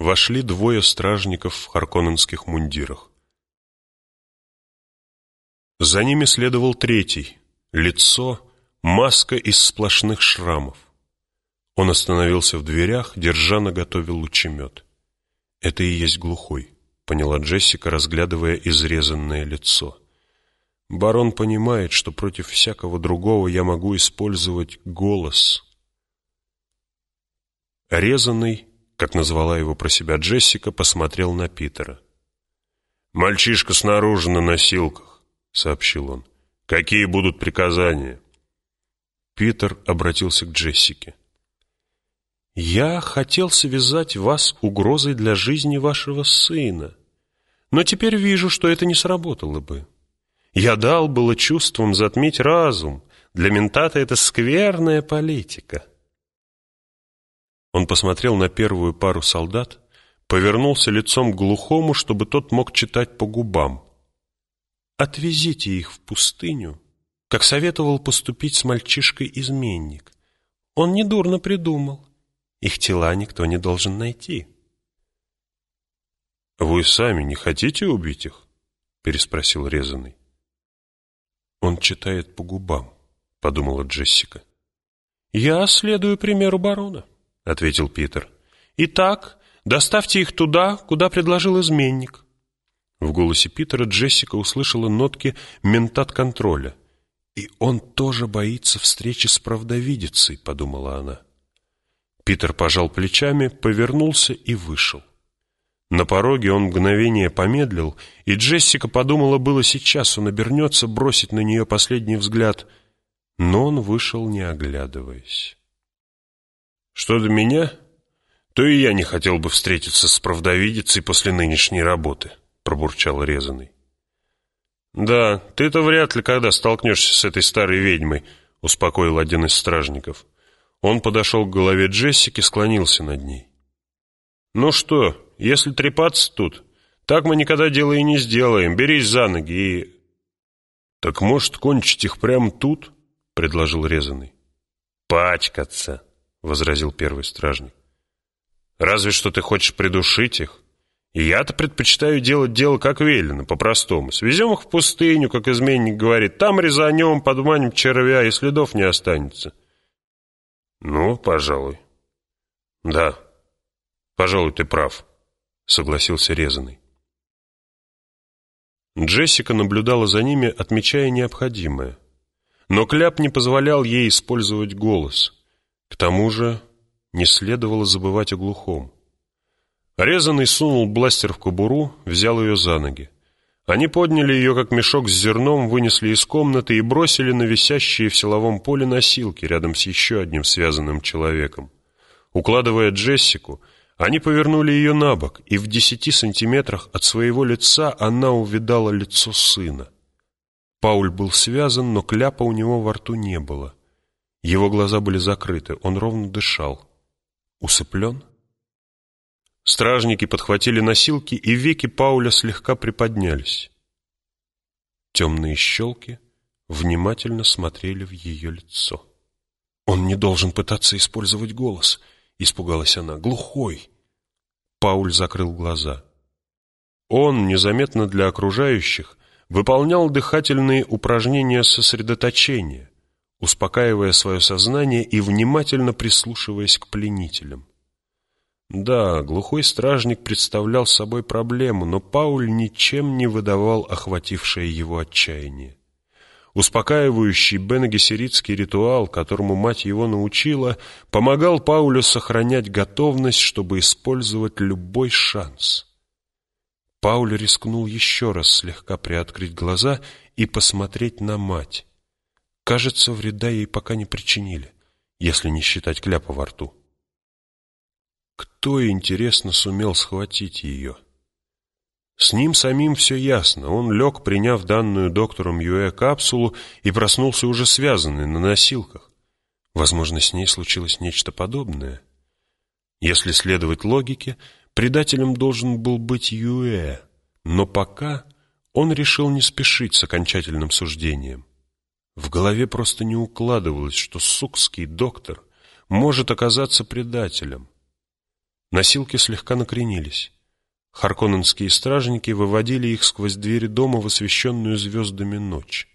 вошли двое стражников в харконненских мундирах. За ними следовал третий, лицо, маска из сплошных шрамов. Он остановился в дверях, держа наготове лучемет. «Это и есть глухой», — поняла Джессика, разглядывая изрезанное лицо. «Барон понимает, что против всякого другого я могу использовать голос». Резанный как назвала его про себя Джессика, посмотрел на Питера. «Мальчишка снаружи на носилках», — сообщил он. «Какие будут приказания?» Питер обратился к Джессике. «Я хотел связать вас угрозой для жизни вашего сына, но теперь вижу, что это не сработало бы. Я дал было чувством затмить разум. Для ментата это скверная политика. Он посмотрел на первую пару солдат, повернулся лицом к глухому, чтобы тот мог читать по губам. «Отвезите их в пустыню, как советовал поступить с мальчишкой-изменник. Он недурно придумал. Их тела никто не должен найти». «Вы сами не хотите убить их?» — переспросил резанный. «Он читает по губам», — подумала Джессика. «Я следую примеру барона». — ответил Питер. «Итак, доставьте их туда, куда предложил изменник». В голосе Питера Джессика услышала нотки ментат-контроля. «И он тоже боится встречи с правдовидицей», — подумала она. Питер пожал плечами, повернулся и вышел. На пороге он мгновение помедлил, и Джессика подумала было сейчас он обернется бросить на нее последний взгляд, но он вышел, не оглядываясь. Что до меня, то и я не хотел бы встретиться с правдовидицей после нынешней работы, пробурчал резанный. Да, ты-то вряд ли когда столкнешься с этой старой ведьмой, успокоил один из стражников. Он подошел к голове Джессики, склонился над ней. «Ну что, если трепаться тут, так мы никогда дела и не сделаем. Берись за ноги и...» «Так может, кончить их прямо тут?» — предложил резанный. «Пачкаться!» — возразил первый стражник. «Разве что ты хочешь придушить их. И я-то предпочитаю делать дело как велено, по-простому. Свезем их в пустыню, как изменник говорит, там резанем, подманим червя, и следов не останется». «Ну, пожалуй». «Да, пожалуй, ты прав», — согласился резанный. Джессика наблюдала за ними, отмечая необходимое. Но Кляп не позволял ей использовать голос — к тому же не следовало забывать о глухом. Резанный сунул бластер в кобуру, взял ее за ноги. Они подняли ее, как мешок с зерном, вынесли из комнаты и бросили на висящие в силовом поле носилки рядом с еще одним связанным человеком. Укладывая Джессику, они повернули ее на бок, и в десяти сантиметрах от своего лица она увидала лицо сына. Пауль был связан, но кляпа у него во рту не было. Его глаза были закрыты, он ровно дышал. Усыплен? Стражники подхватили носилки, и веки Пауля слегка приподнялись. Темные щелки внимательно смотрели в ее лицо. «Он не должен пытаться использовать голос», — испугалась она. «Глухой». Пауль закрыл глаза. Он, незаметно для окружающих, выполнял дыхательные упражнения сосредоточения, успокаивая свое сознание и внимательно прислушиваясь к пленителям. Да, глухой стражник представлял собой проблему, но Пауль ничем не выдавал охватившее его отчаяние. Успокаивающий бенегесеритский ритуал, которому мать его научила, помогал Паулю сохранять готовность, чтобы использовать любой шанс. Пауль рискнул еще раз слегка приоткрыть глаза и посмотреть на мать. Кажется, вреда ей пока не причинили, если не считать кляпа во рту. Кто, интересно, сумел схватить ее? С ним самим все ясно. Он лег, приняв данную доктором Юэ капсулу, и проснулся уже связанный на носилках. Возможно, с ней случилось нечто подобное. Если следовать логике, предателем должен был быть Юэ, но пока он решил не спешить с окончательным суждением. В голове просто не укладывалось, что сукский доктор может оказаться предателем. Носилки слегка накренились. Харконненские стражники выводили их сквозь двери дома в освещенную звездами ночь.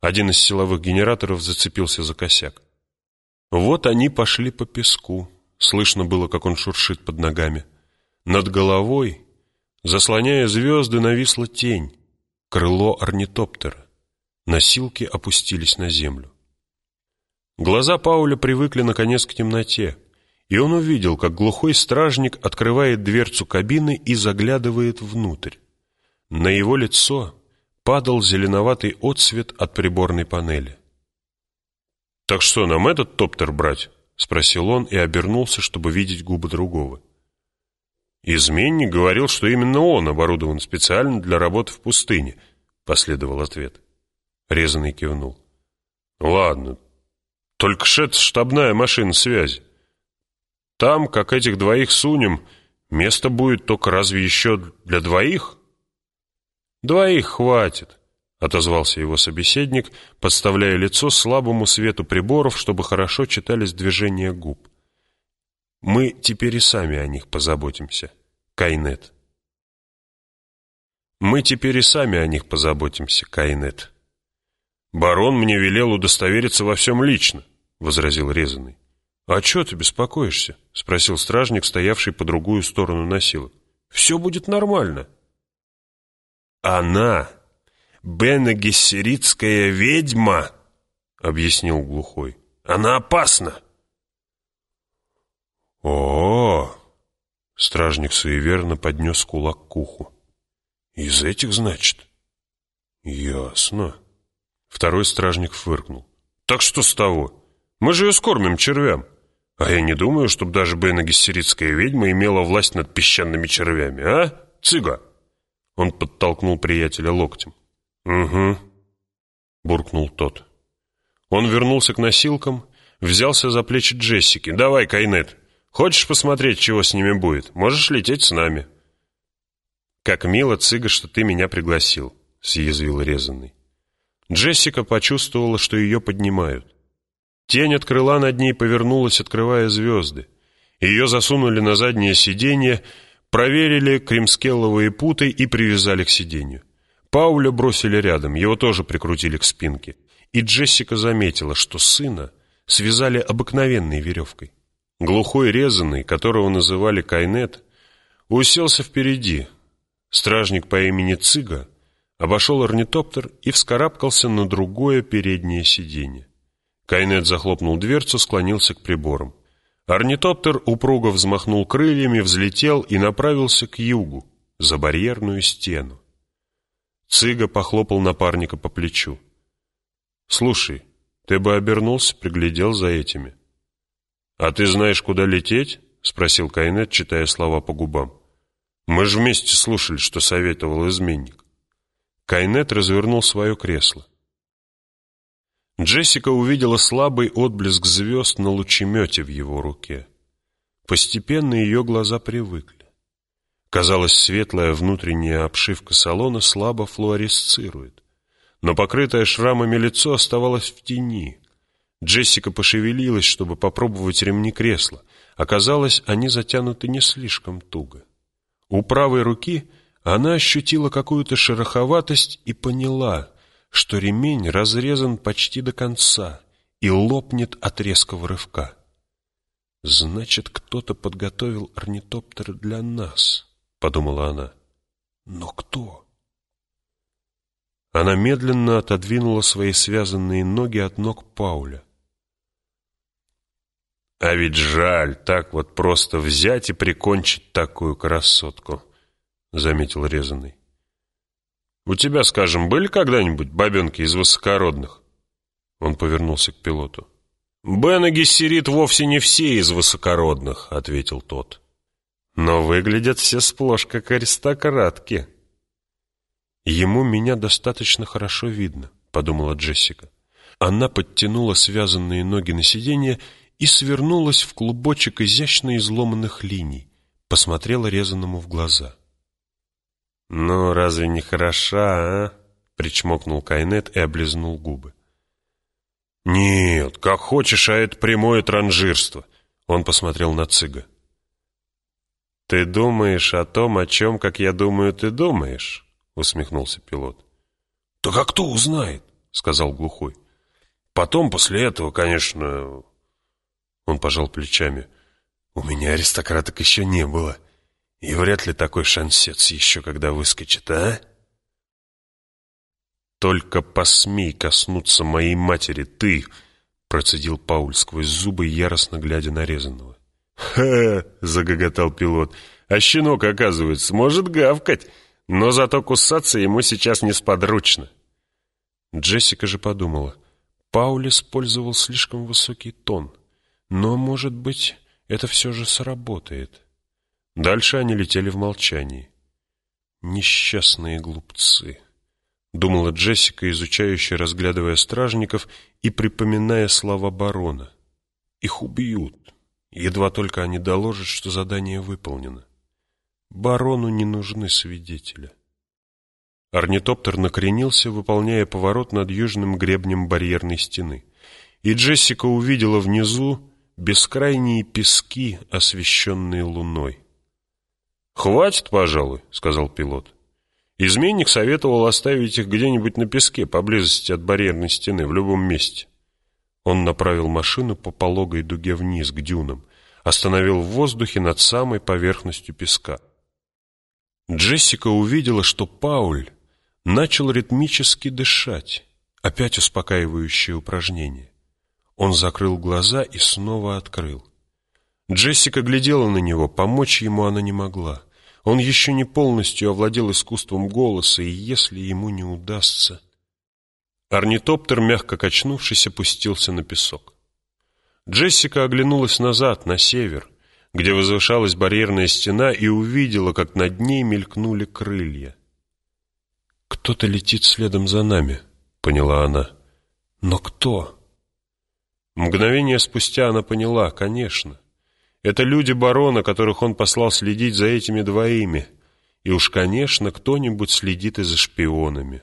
Один из силовых генераторов зацепился за косяк. Вот они пошли по песку. Слышно было, как он шуршит под ногами. Над головой, заслоняя звезды, нависла тень. Крыло орнитоптера. Носилки опустились на землю. Глаза Пауля привыкли, наконец, к темноте, и он увидел, как глухой стражник открывает дверцу кабины и заглядывает внутрь. На его лицо падал зеленоватый отсвет от приборной панели. «Так что, нам этот топтер брать?» — спросил он и обернулся, чтобы видеть губы другого. «Изменник говорил, что именно он оборудован специально для работы в пустыне», — последовал ответ. Резанный кивнул. «Ладно, только ж это штабная машина связи. Там, как этих двоих сунем, место будет только разве еще для двоих?» «Двоих хватит», — отозвался его собеседник, подставляя лицо слабому свету приборов, чтобы хорошо читались движения губ. «Мы теперь и сами о них позаботимся, Кайнет». «Мы теперь и сами о них позаботимся, Кайнет». «Барон мне велел удостовериться во всем лично», — возразил резанный. «А чего ты беспокоишься?» — спросил стражник, стоявший по другую сторону носилок. «Все будет нормально». «Она Бенегессеритская ведьма», — объяснил глухой. «Она опасна». О, -о, -о Стражник суеверно поднес кулак к уху. «Из этих, значит?» «Ясно». Второй стражник фыркнул. «Так что с того? Мы же ее скормим червям. А я не думаю, чтобы даже Бенегессеритская ведьма имела власть над песчаными червями, а, цыга?» Он подтолкнул приятеля локтем. «Угу», — буркнул тот. Он вернулся к носилкам, взялся за плечи Джессики. «Давай, Кайнет, хочешь посмотреть, чего с ними будет? Можешь лететь с нами». «Как мило, цыга, что ты меня пригласил», — съязвил резанный. Джессика почувствовала, что ее поднимают. Тень от крыла над ней повернулась, открывая звезды. Ее засунули на заднее сиденье, проверили кремскелловые путы и привязали к сиденью. Пауля бросили рядом, его тоже прикрутили к спинке. И Джессика заметила, что сына связали обыкновенной веревкой. Глухой резанный, которого называли Кайнет, уселся впереди. Стражник по имени Цыга обошел орнитоптер и вскарабкался на другое переднее сиденье. Кайнет захлопнул дверцу, склонился к приборам. Орнитоптер упруго взмахнул крыльями, взлетел и направился к югу, за барьерную стену. Цыга похлопал напарника по плечу. «Слушай, ты бы обернулся, приглядел за этими». «А ты знаешь, куда лететь?» — спросил Кайнет, читая слова по губам. «Мы же вместе слушали, что советовал изменник». Кайнет развернул свое кресло. Джессика увидела слабый отблеск звезд на лучемете в его руке. Постепенно ее глаза привыкли. Казалось, светлая внутренняя обшивка салона слабо флуоресцирует. Но покрытое шрамами лицо оставалось в тени. Джессика пошевелилась, чтобы попробовать ремни кресла. Оказалось, они затянуты не слишком туго. У правой руки она ощутила какую-то шероховатость и поняла, что ремень разрезан почти до конца и лопнет от резкого рывка. Значит, кто-то подготовил орнитоптер для нас. — подумала она. «Но кто?» Она медленно отодвинула свои связанные ноги от ног Пауля. «А ведь жаль так вот просто взять и прикончить такую красотку», — заметил резанный. «У тебя, скажем, были когда-нибудь бабенки из высокородных?» Он повернулся к пилоту. «Бен и Гессерит вовсе не все из высокородных», — ответил тот но выглядят все сплошь как аристократки. «Ему меня достаточно хорошо видно», — подумала Джессика. Она подтянула связанные ноги на сиденье и свернулась в клубочек изящно изломанных линий, посмотрела резаному в глаза. «Ну, разве не хороша, а?» — причмокнул Кайнет и облизнул губы. «Нет, как хочешь, а это прямое транжирство», — он посмотрел на Цыга. «Ты думаешь о том, о чем, как я думаю, ты думаешь?» — усмехнулся пилот. «Да как кто узнает?» — сказал глухой. «Потом, после этого, конечно...» Он пожал плечами. «У меня аристократок еще не было, и вряд ли такой шансец еще когда выскочит, а?» «Только посмей коснуться моей матери, ты!» Процедил Пауль сквозь зубы, яростно глядя на резаного. «Ха!» — загоготал пилот. «А щенок, оказывается, может гавкать, но зато кусаться ему сейчас несподручно». Джессика же подумала. Пауль использовал слишком высокий тон, но, может быть, это все же сработает. Дальше они летели в молчании. Несчастные глупцы думала Джессика, изучающая, разглядывая стражников и припоминая слова барона. Их убьют, едва только они доложат, что задание выполнено. Барону не нужны свидетели. Орнитоптер накренился, выполняя поворот над южным гребнем барьерной стены, и Джессика увидела внизу бескрайние пески, освещенные луной. «Хватит, пожалуй», — сказал пилот. Изменник советовал оставить их где-нибудь на песке, поблизости от барьерной стены, в любом месте. Он направил машину по пологой дуге вниз, к дюнам, остановил в воздухе над самой поверхностью песка. Джессика увидела, что Пауль начал ритмически дышать, опять успокаивающее упражнение. Он закрыл глаза и снова открыл. Джессика глядела на него, помочь ему она не могла. Он еще не полностью овладел искусством голоса, и если ему не удастся... Орнитоптер, мягко качнувшись, опустился на песок. Джессика оглянулась назад, на север, где возвышалась барьерная стена, и увидела, как над ней мелькнули крылья. «Кто-то летит следом за нами», — поняла она. «Но кто?» Мгновение спустя она поняла, конечно. Это люди барона, которых он послал следить за этими двоими. И уж, конечно, кто-нибудь следит и за шпионами.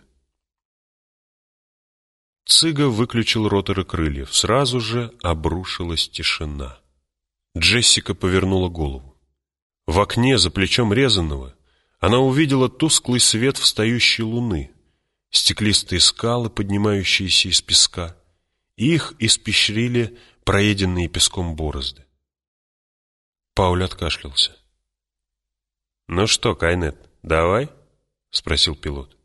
Цыга выключил роторы крыльев. Сразу же обрушилась тишина. Джессика повернула голову. В окне за плечом резаного она увидела тусклый свет встающей луны, стеклистые скалы, поднимающиеся из песка. Их испещрили проеденные песком борозды. Пауль откашлялся. «Ну что, Кайнет, давай?» — спросил пилот.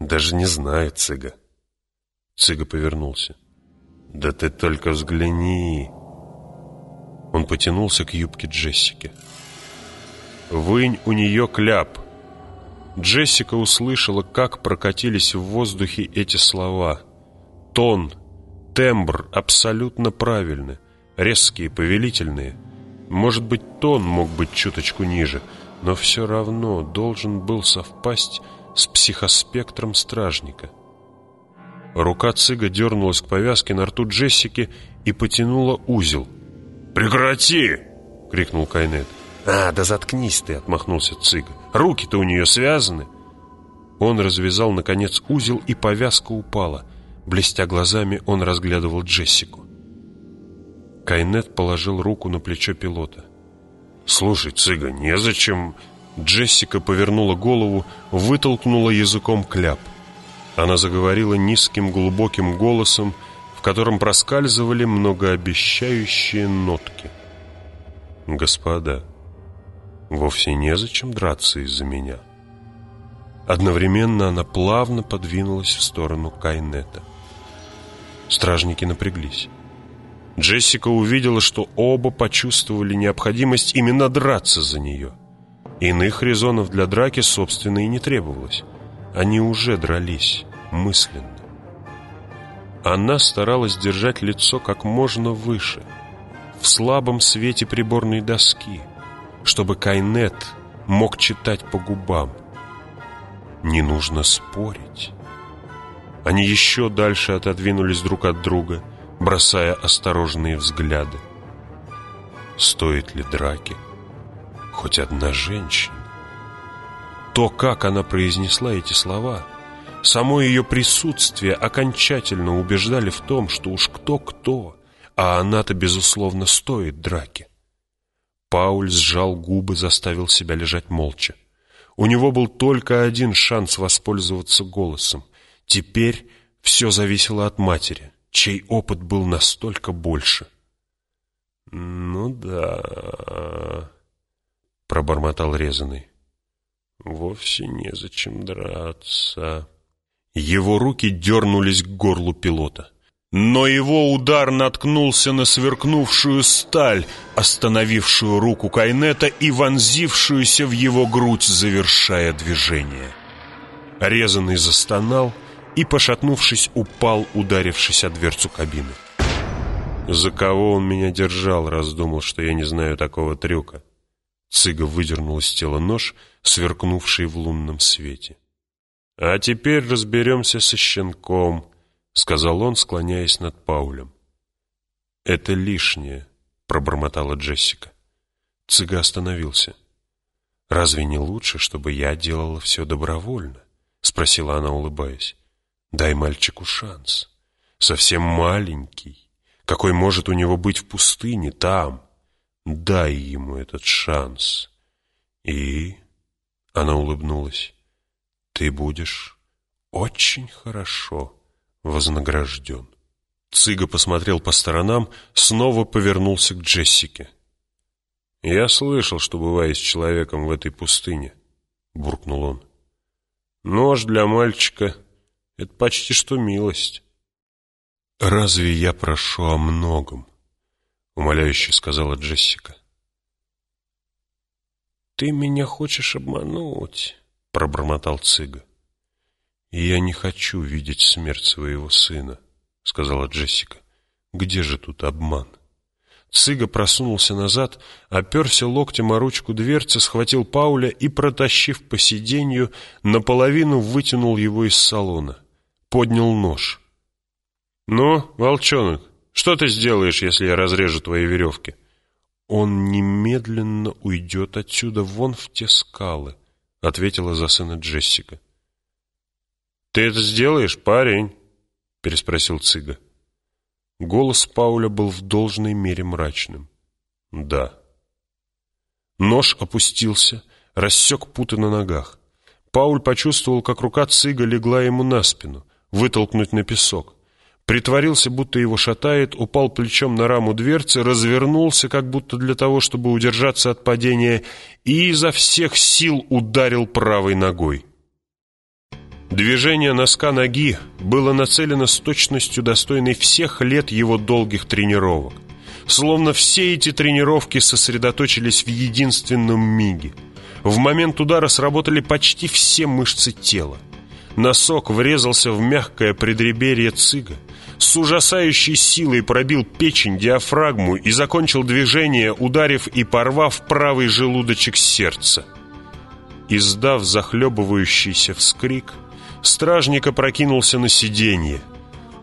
«Даже не знаю, Цыга». Цыга повернулся. «Да ты только взгляни!» Он потянулся к юбке Джессики. «Вынь у нее кляп!» Джессика услышала, как прокатились в воздухе эти слова. Тон, тембр абсолютно правильны, резкие, повелительные — может быть, тон мог быть чуточку ниже, но все равно должен был совпасть с психоспектром стражника. Рука цыга дернулась к повязке на рту Джессики и потянула узел. «Прекрати!» — крикнул Кайнет. «А, да заткнись ты!» — отмахнулся цыга. «Руки-то у нее связаны!» Он развязал, наконец, узел, и повязка упала. Блестя глазами, он разглядывал Джессику. Кайнет положил руку на плечо пилота. «Слушай, цыга, незачем...» Джессика повернула голову, вытолкнула языком кляп. Она заговорила низким глубоким голосом, в котором проскальзывали многообещающие нотки. «Господа, вовсе незачем драться из-за меня». Одновременно она плавно подвинулась в сторону Кайнета. Стражники напряглись. Джессика увидела, что оба почувствовали необходимость именно драться за нее. Иных резонов для драки, собственно, и не требовалось. Они уже дрались, мысленно. Она старалась держать лицо как можно выше, в слабом свете приборной доски, чтобы Кайнет мог читать по губам. Не нужно спорить. Они еще дальше отодвинулись друг от друга – бросая осторожные взгляды. Стоит ли драки? Хоть одна женщина. То, как она произнесла эти слова, само ее присутствие окончательно убеждали в том, что уж кто-кто, а она-то, безусловно, стоит драки. Пауль сжал губы, заставил себя лежать молча. У него был только один шанс воспользоваться голосом. Теперь все зависело от матери, чей опыт был настолько больше. «Ну да...» — пробормотал резаный. «Вовсе незачем драться». Его руки дернулись к горлу пилота. Но его удар наткнулся на сверкнувшую сталь, остановившую руку Кайнета и вонзившуюся в его грудь, завершая движение. Резанный застонал и, пошатнувшись, упал, ударившись о дверцу кабины. «За кого он меня держал?» — раздумал, что я не знаю такого трюка. Цыга выдернул из тела нож, сверкнувший в лунном свете. «А теперь разберемся со щенком», — сказал он, склоняясь над Паулем. «Это лишнее», — пробормотала Джессика. Цыга остановился. «Разве не лучше, чтобы я делала все добровольно?» — спросила она, улыбаясь. «Дай мальчику шанс. Совсем маленький. Какой может у него быть в пустыне, там? Дай ему этот шанс». И... Она улыбнулась ты будешь очень хорошо вознагражден. Цыга посмотрел по сторонам, снова повернулся к Джессике. «Я слышал, что бывает с человеком в этой пустыне», — буркнул он. «Нож для мальчика — это почти что милость». «Разве я прошу о многом?» — умоляюще сказала Джессика. «Ты меня хочешь обмануть?» пробормотал Цыга. «Я не хочу видеть смерть своего сына», — сказала Джессика. «Где же тут обман?» Цыга просунулся назад, оперся локтем о ручку дверцы, схватил Пауля и, протащив по сиденью, наполовину вытянул его из салона. Поднял нож. «Ну, волчонок, что ты сделаешь, если я разрежу твои веревки?» «Он немедленно уйдет отсюда вон в те скалы», ответила за сына Джессика. «Ты это сделаешь, парень?» — переспросил Цыга. Голос Пауля был в должной мере мрачным. «Да». Нож опустился, рассек путы на ногах. Пауль почувствовал, как рука Цыга легла ему на спину, вытолкнуть на песок. Притворился, будто его шатает, упал плечом на раму дверцы, развернулся, как будто для того, чтобы удержаться от падения, и изо всех сил ударил правой ногой. Движение носка ноги было нацелено с точностью, достойной всех лет его долгих тренировок. Словно все эти тренировки сосредоточились в единственном миге. В момент удара сработали почти все мышцы тела. Носок врезался в мягкое предреберье цыга, с ужасающей силой пробил печень, диафрагму и закончил движение, ударив и порвав правый желудочек сердца. Издав захлебывающийся вскрик, стражник опрокинулся на сиденье.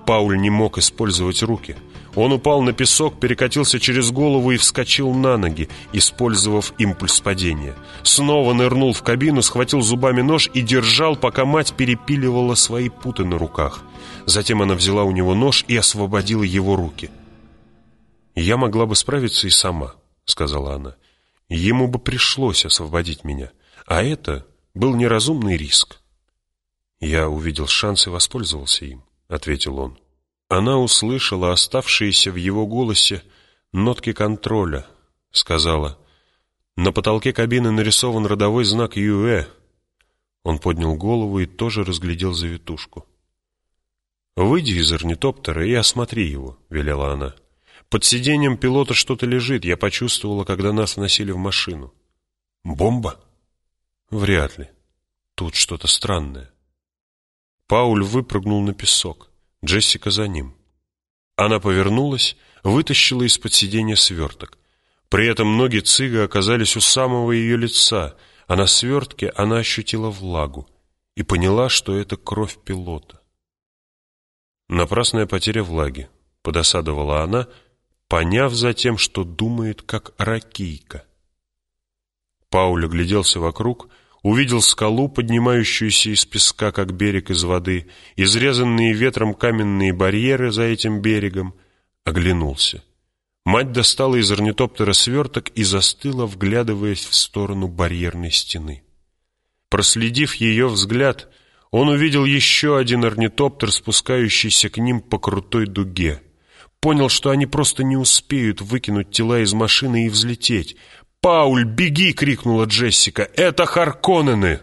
Пауль не мог использовать руки — он упал на песок, перекатился через голову и вскочил на ноги, использовав импульс падения. Снова нырнул в кабину, схватил зубами нож и держал, пока мать перепиливала свои путы на руках. Затем она взяла у него нож и освободила его руки. «Я могла бы справиться и сама», — сказала она. «Ему бы пришлось освободить меня, а это был неразумный риск». «Я увидел шанс и воспользовался им», — ответил он. Она услышала оставшиеся в его голосе нотки контроля, сказала. На потолке кабины нарисован родовой знак ЮЭ. Он поднял голову и тоже разглядел завитушку. «Выйди из орнитоптера и осмотри его», — велела она. «Под сиденьем пилота что-то лежит, я почувствовала, когда нас вносили в машину». «Бомба?» «Вряд ли. Тут что-то странное». Пауль выпрыгнул на песок. Джессика за ним. Она повернулась, вытащила из-под сиденья сверток. При этом ноги Цыга оказались у самого ее лица, а на свертке она ощутила влагу и поняла, что это кровь пилота. Напрасная потеря влаги, подосадовала она, поняв затем, что думает, как ракийка. Пауль огляделся вокруг — увидел скалу, поднимающуюся из песка, как берег из воды, изрезанные ветром каменные барьеры за этим берегом, оглянулся. Мать достала из орнитоптера сверток и застыла, вглядываясь в сторону барьерной стены. Проследив ее взгляд, он увидел еще один орнитоптер, спускающийся к ним по крутой дуге. Понял, что они просто не успеют выкинуть тела из машины и взлететь. «Пауль, беги!» — крикнула Джессика. «Это Харконнены!»